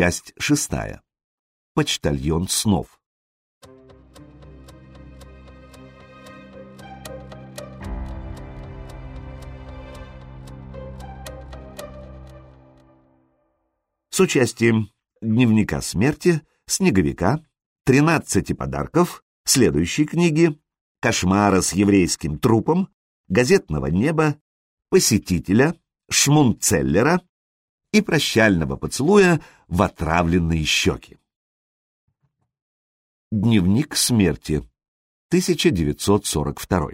Часть шестая. Почтальон снов. С участием Дневника смерти, Снеговика, Тринадцати подарков, следующей книги, Кошмара с еврейским трупом, Газетного неба, Посетителя, Шмунцеллера и Прощального поцелуя в отравленные щеки. Дневник смерти, 1942.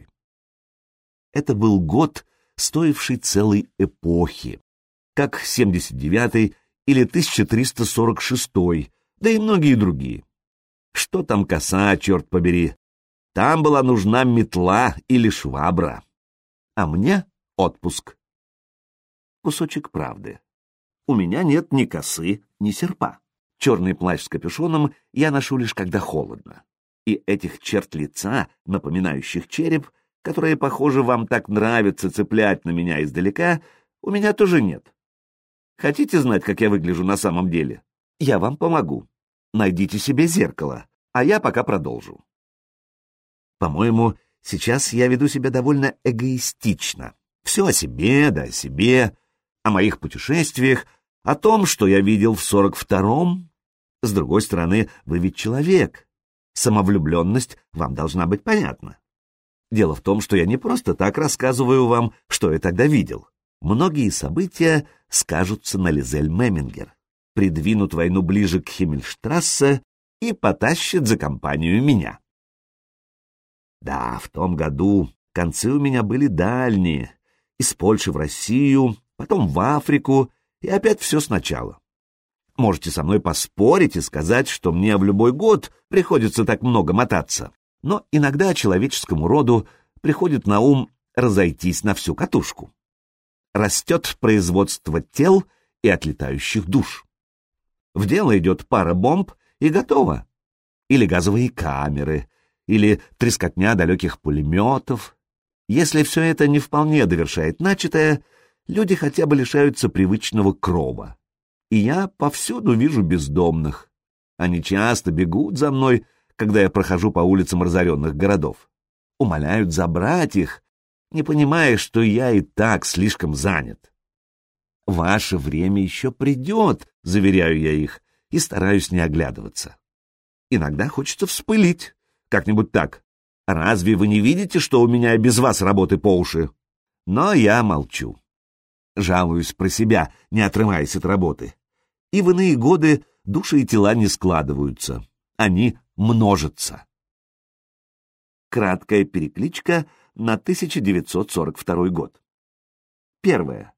Это был год, стоивший целой эпохи, как 79-й или 1346, да и многие другие. Что там коса, черт побери? Там была нужна метла или швабра. А мне отпуск. Кусочек правды. У меня нет ни косы, ни серпа. Черный плащ с капюшоном я ношу лишь когда холодно. И этих черт лица, напоминающих череп, которые, похоже, вам так нравится цеплять на меня издалека, у меня тоже нет. Хотите знать, как я выгляжу на самом деле? Я вам помогу. Найдите себе зеркало, а я пока продолжу. По-моему, сейчас я веду себя довольно эгоистично. Все о себе, да о себе, о моих путешествиях, о том, что я видел в сорок втором. С другой стороны, вы ведь человек. Самовлюбленность вам должна быть понятна. Дело в том, что я не просто так рассказываю вам, что я тогда видел. Многие события скажутся на Лизель Мемингер, придвинут войну ближе к Химмельштрассе и потащат за компанию меня. Да, в том году концы у меня были дальние, из Польши в Россию, потом в Африку, и опять все сначала. Можете со мной поспорить и сказать, что мне в любой год приходится так много мотаться, но иногда человеческому роду приходит на ум разойтись на всю катушку растет производство тел и отлетающих душ. В дело идет пара бомб и готово. Или газовые камеры, или трескотня далеких пулеметов. Если все это не вполне довершает начатое, люди хотя бы лишаются привычного крова. И я повсюду вижу бездомных. Они часто бегут за мной, когда я прохожу по улицам разоренных городов. Умоляют забрать их, не понимая, что я и так слишком занят. Ваше время еще придет, заверяю я их, и стараюсь не оглядываться. Иногда хочется вспылить, как-нибудь так. Разве вы не видите, что у меня без вас работы по уши? Но я молчу. Жалуюсь про себя, не отрываясь от работы. И в иные годы души и тела не складываются, они множатся. Краткая перекличка на 1942 год. Первое.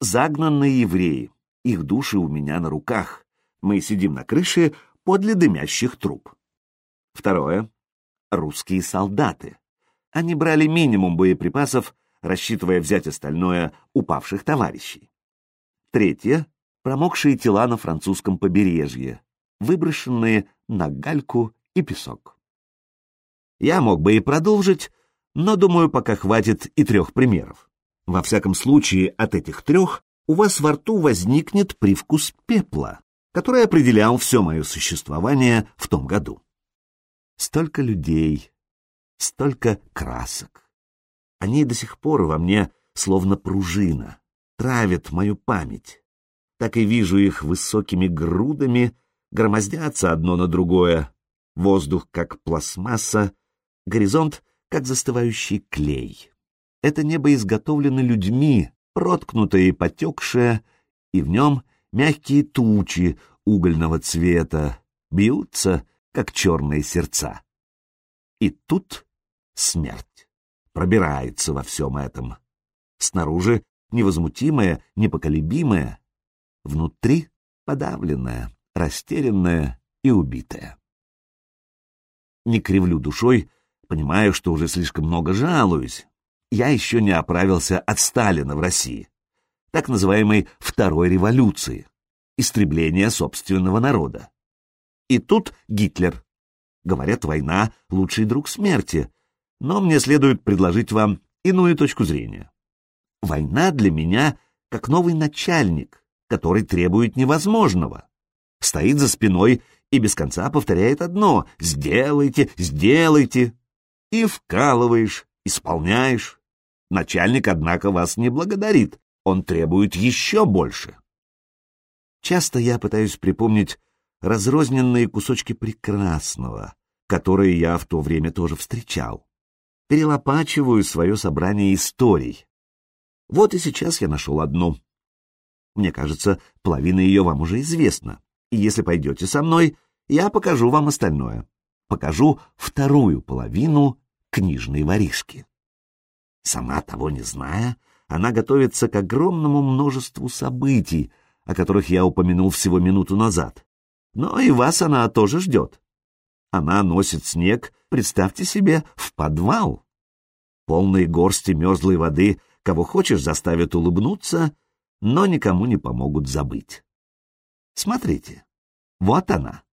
Загнанные евреи. Их души у меня на руках. Мы сидим на крыше подле дымящих труб. Второе. Русские солдаты. Они брали минимум боеприпасов, рассчитывая взять остальное упавших товарищей. Третье. Промокшие тела на французском побережье, выброшенные на гальку и песок. Я мог бы и продолжить, но, думаю, пока хватит и трех примеров. Во всяком случае, от этих трех у вас во рту возникнет привкус пепла, который определял все мое существование в том году. Столько людей, столько красок. Они до сих пор во мне словно пружина, травят мою память. Так и вижу их высокими грудами, громоздятся одно на другое. Воздух как пластмасса, горизонт как застывающий клей. Это небо изготовлено людьми, проткнутое и потекшее, и в нем мягкие тучи угольного цвета бьются, как черные сердца. И тут смерть пробирается во всем этом. Снаружи невозмутимая, непоколебимая, внутри подавленная, растерянная и убитая. Не кривлю душой, Понимаю, что уже слишком много жалуюсь. Я еще не оправился от Сталина в России, так называемой Второй революции, истребления собственного народа. И тут Гитлер. Говорят, война — лучший друг смерти, но мне следует предложить вам иную точку зрения. Война для меня как новый начальник, который требует невозможного. стоит за спиной и без конца повторяет одно «сделайте, сделайте» и вкалываешь, исполняешь. Начальник, однако, вас не благодарит, он требует еще больше. Часто я пытаюсь припомнить разрозненные кусочки прекрасного, которые я в то время тоже встречал. Перелопачиваю свое собрание историй. Вот и сейчас я нашел одну. Мне кажется, половина ее вам уже известна, и если пойдете со мной, я покажу вам остальное. Покажу вторую половину книжной воришки. Сама того не зная, она готовится к огромному множеству событий, о которых я упомянул всего минуту назад. Но и вас она тоже ждет. Она носит снег, представьте себе, в подвал. Полные горсти мерзлой воды, кого хочешь, заставят улыбнуться, но никому не помогут забыть. Смотрите, вот она.